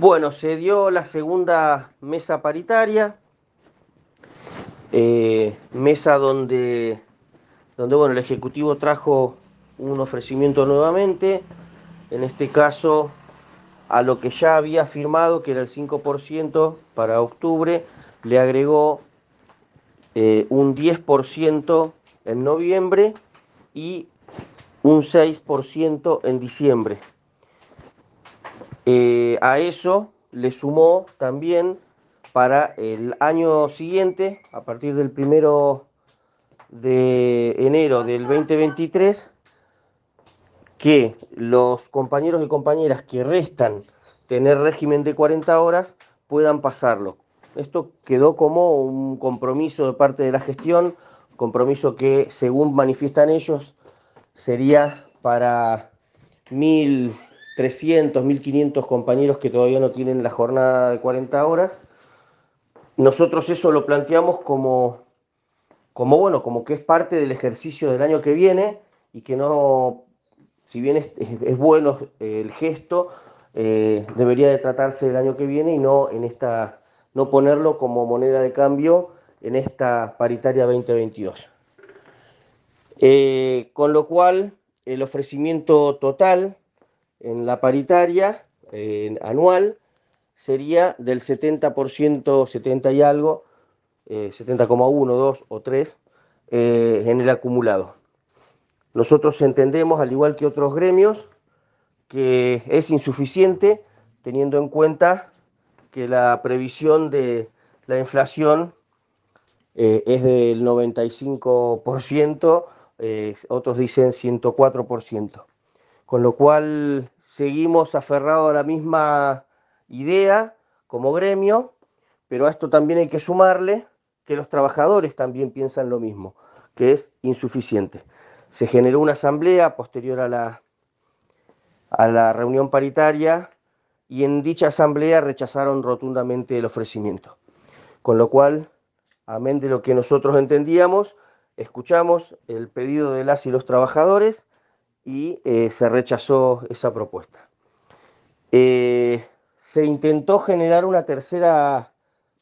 Bueno, se dio la segunda mesa paritaria, eh, mesa donde, donde bueno, el Ejecutivo trajo un ofrecimiento nuevamente, en este caso a lo que ya había firmado, que era el 5% para octubre, le agregó eh, un 10% en noviembre y un 6% en diciembre. Eh, a eso le sumó también para el año siguiente, a partir del primero de enero del 2023, que los compañeros y compañeras que restan tener régimen de 40 horas puedan pasarlo. Esto quedó como un compromiso de parte de la gestión, compromiso que según manifiestan ellos sería para 1.300, 1.500 compañeros que todavía no tienen la jornada de 40 horas. Nosotros eso lo planteamos como, como bueno, como que es parte del ejercicio del año que viene y que no, si bien es, bueno el gesto, eh, debería de tratarse del año que viene y no en esta, no ponerlo como moneda de cambio en esta paritaria 2022. Eh, con lo cual, el ofrecimiento total en la paritaria anual sería del 70%, 70 y algo, 70,1, eh, 2 o 3 eh, en el acumulado. Nosotros entendemos, al igual que otros gremios, que es insuficiente teniendo en cuenta que la previsión de la inflación es del 95%, eh, otros dicen 104%. Con lo cual seguimos aferrados a la misma idea como gremio, pero a esto también hay que sumarle que los trabajadores también piensan lo mismo, que es insuficiente. Se generó una asamblea posterior a la, a la reunión paritaria y en dicha asamblea rechazaron rotundamente el ofrecimiento. Con lo cual, amén de lo que nosotros entendíamos, escuchamos el pedido de las y los trabajadores y eh, se rechazó esa propuesta. Eh, se intentó generar una tercera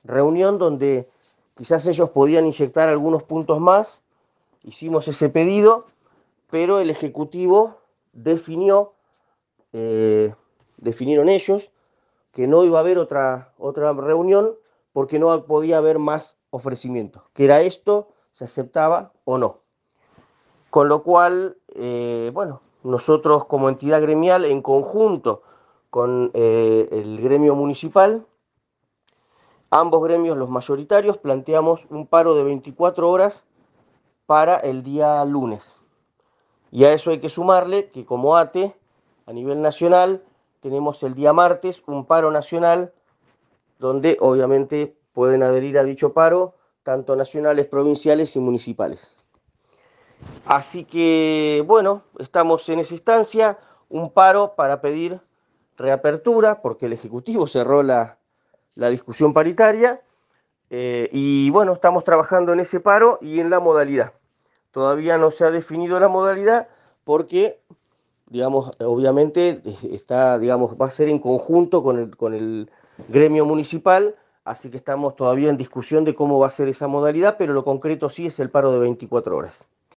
reunión donde quizás ellos podían inyectar algunos puntos más, hicimos ese pedido, pero el Ejecutivo definió, eh, definieron ellos, que no iba a haber otra, otra reunión porque no podía haber más ofrecimientos, que era esto se aceptaba o no. Con lo cual, eh, bueno, nosotros como entidad gremial, en conjunto con eh, el gremio municipal, ambos gremios, los mayoritarios, planteamos un paro de 24 horas para el día lunes. Y a eso hay que sumarle que como ATE, a nivel nacional, tenemos el día martes un paro nacional donde obviamente pueden adherir a dicho paro tanto nacionales, provinciales y municipales. Así que, bueno, estamos en esa instancia, un paro para pedir reapertura, porque el Ejecutivo cerró la, discusión paritaria, eh, y bueno, estamos trabajando en ese paro y en la modalidad. Todavía no se ha definido la modalidad porque, digamos, obviamente está, digamos, va a ser en conjunto con el, con el gremio municipal, Así que estamos todavía en discusión de cómo va a ser esa modalidad, pero lo concreto sí es el paro de 24 horas.